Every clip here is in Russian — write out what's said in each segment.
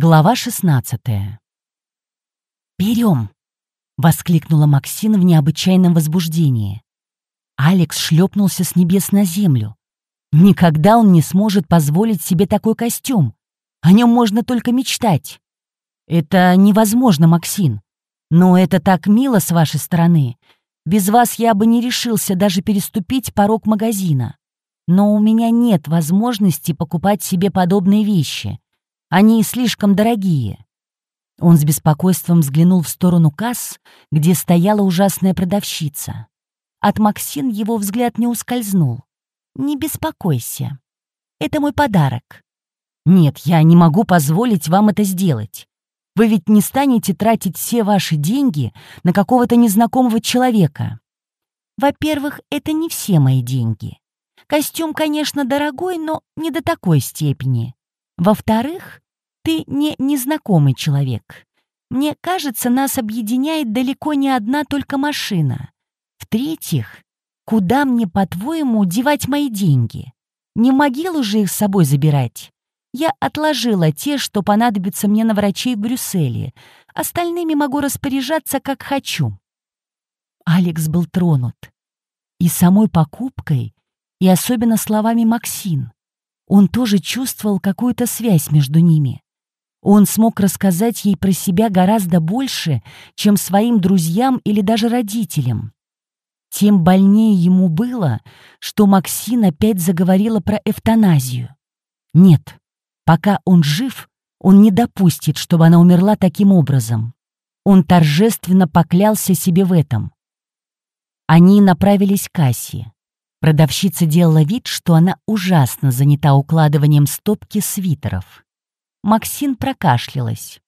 Глава 16 «Берем!» — воскликнула Максина в необычайном возбуждении. Алекс шлепнулся с небес на землю. Никогда он не сможет позволить себе такой костюм. О нем можно только мечтать. Это невозможно, Максин. Но это так мило с вашей стороны. Без вас я бы не решился даже переступить порог магазина. Но у меня нет возможности покупать себе подобные вещи. Они слишком дорогие». Он с беспокойством взглянул в сторону касс, где стояла ужасная продавщица. От Максин его взгляд не ускользнул. «Не беспокойся. Это мой подарок». «Нет, я не могу позволить вам это сделать. Вы ведь не станете тратить все ваши деньги на какого-то незнакомого человека». «Во-первых, это не все мои деньги. Костюм, конечно, дорогой, но не до такой степени. Во-вторых, ты не незнакомый человек. Мне кажется, нас объединяет далеко не одна только машина. В-третьих, куда мне, по-твоему, девать мои деньги? Не могилу же их с собой забирать. Я отложила те, что понадобятся мне на врачей в Брюсселе. Остальными могу распоряжаться, как хочу. Алекс был тронут. И самой покупкой, и особенно словами Максин. Он тоже чувствовал какую-то связь между ними. Он смог рассказать ей про себя гораздо больше, чем своим друзьям или даже родителям. Тем больнее ему было, что Максин опять заговорила про эвтаназию. Нет, пока он жив, он не допустит, чтобы она умерла таким образом. Он торжественно поклялся себе в этом. Они направились к кассе. Продавщица делала вид, что она ужасно занята укладыванием стопки свитеров. Максин прокашлялась.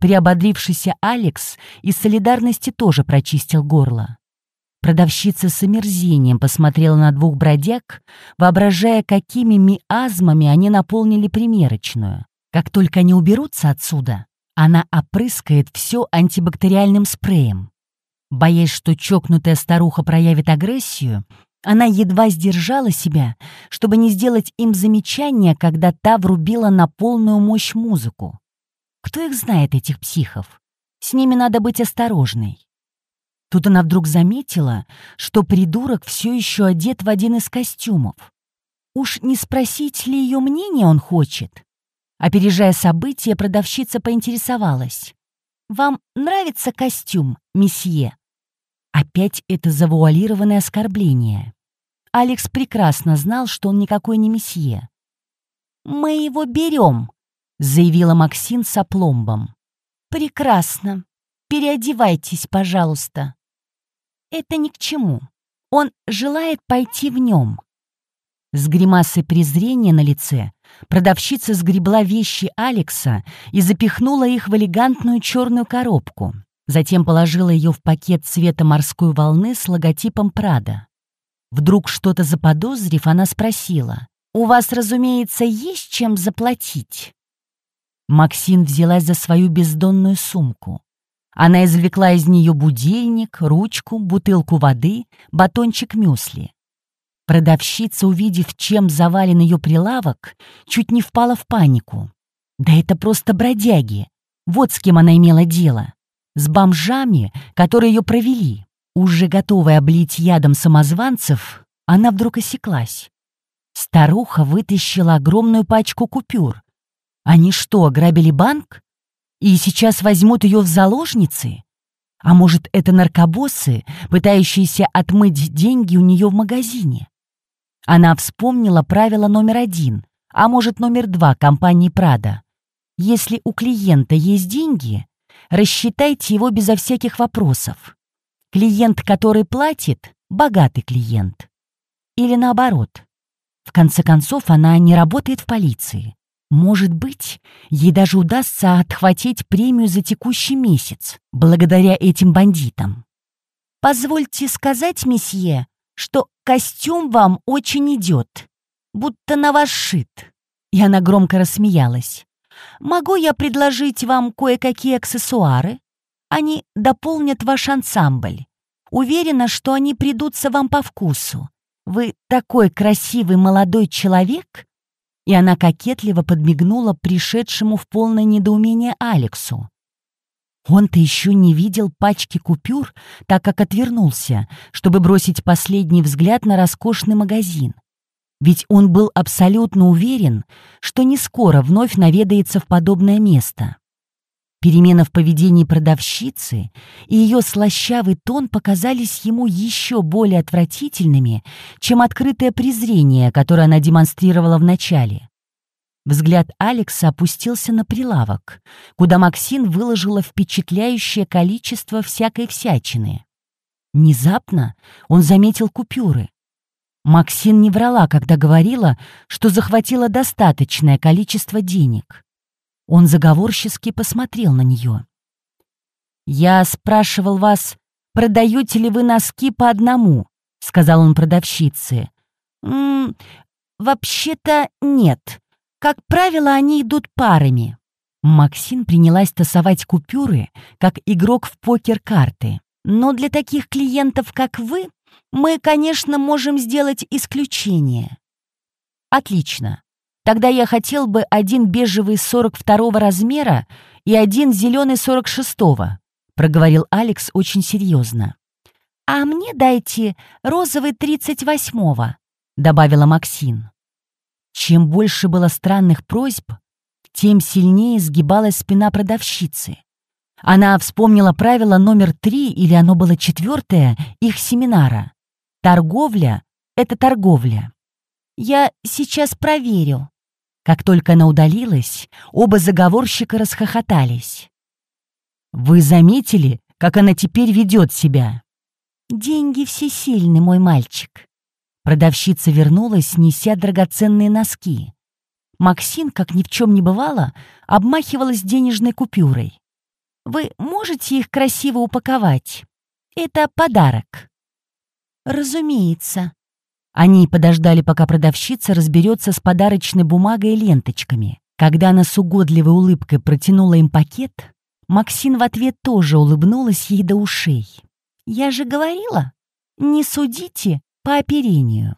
Приободрившийся Алекс из солидарности тоже прочистил горло. Продавщица с омерзением посмотрела на двух бродяг, воображая, какими миазмами они наполнили примерочную. Как только они уберутся отсюда, она опрыскает все антибактериальным спреем. Боясь, что чокнутая старуха проявит агрессию, она едва сдержала себя, чтобы не сделать им замечания, когда та врубила на полную мощь музыку. Кто их знает, этих психов? С ними надо быть осторожной. Тут она вдруг заметила, что придурок все еще одет в один из костюмов. Уж не спросить ли ее мнение он хочет? Опережая события, продавщица поинтересовалась. «Вам нравится костюм, месье?» Опять это завуалированное оскорбление. Алекс прекрасно знал, что он никакой не месье. «Мы его берем», — заявила Максин с опломбом. «Прекрасно. Переодевайтесь, пожалуйста». «Это ни к чему. Он желает пойти в нем». С гримасой презрения на лице продавщица сгребла вещи Алекса и запихнула их в элегантную черную коробку. Затем положила ее в пакет цвета морской волны с логотипом Прада. Вдруг что-то заподозрив, она спросила. «У вас, разумеется, есть чем заплатить?» Максин взялась за свою бездонную сумку. Она извлекла из нее будильник, ручку, бутылку воды, батончик мюсли. Продавщица, увидев, чем завален ее прилавок, чуть не впала в панику. Да это просто бродяги. Вот с кем она имела дело с бомжами, которые ее провели. Уже готовая облить ядом самозванцев, она вдруг осеклась. Старуха вытащила огромную пачку купюр. Они что, ограбили банк? И сейчас возьмут ее в заложницы? А может, это наркобосы, пытающиеся отмыть деньги у нее в магазине? Она вспомнила правило номер один, а может, номер два компании «Прада». Если у клиента есть деньги, рассчитайте его безо всяких вопросов. Клиент, который платит, богатый клиент. Или наоборот. В конце концов, она не работает в полиции. Может быть, ей даже удастся отхватить премию за текущий месяц, благодаря этим бандитам. «Позвольте сказать, месье, что костюм вам очень идет, будто на вас шит». И она громко рассмеялась. Могу я предложить вам кое-какие аксессуары? Они дополнят ваш ансамбль. Уверена, что они придутся вам по вкусу. Вы такой красивый молодой человек. и она кокетливо подмигнула пришедшему в полное недоумение Алексу. Он-то еще не видел пачки купюр, так как отвернулся, чтобы бросить последний взгляд на роскошный магазин. Ведь он был абсолютно уверен, что не скоро вновь наведается в подобное место. Перемена в поведении продавщицы и ее слащавый тон показались ему еще более отвратительными, чем открытое презрение, которое она демонстрировала вначале. Взгляд Алекса опустился на прилавок, куда Максин выложила впечатляющее количество всякой всячины. Внезапно он заметил купюры. Максин не врала, когда говорила, что захватила достаточное количество денег. Он заговорчески посмотрел на нее. «Я спрашивал вас, продаете ли вы носки по одному?» — сказал он продавщице. «М -м, «Вообще-то нет. Как правило, они идут парами». Максин принялась тасовать купюры, как игрок в покер-карты. «Но для таких клиентов, как вы, мы, конечно, можем сделать исключение». «Отлично. Тогда я хотел бы один бежевый 42 размера и один зеленый 46-го», проговорил Алекс очень серьезно. «А мне дайте розовый 38-го», добавила Максин. Чем больше было странных просьб, тем сильнее сгибалась спина продавщицы. Она вспомнила правило номер три, или оно было четвертое, их семинара. Торговля — это торговля. «Я сейчас проверю». Как только она удалилась, оба заговорщика расхохотались. «Вы заметили, как она теперь ведет себя?» «Деньги всесильны, мой мальчик». Продавщица вернулась, неся драгоценные носки. Максин, как ни в чем не бывало, обмахивалась денежной купюрой. «Вы можете их красиво упаковать? Это подарок». «Разумеется», они подождали, пока продавщица разберется с подарочной бумагой и ленточками. Когда она с угодливой улыбкой протянула им пакет, Максин в ответ тоже улыбнулась ей до ушей. «Я же говорила, не судите по оперению».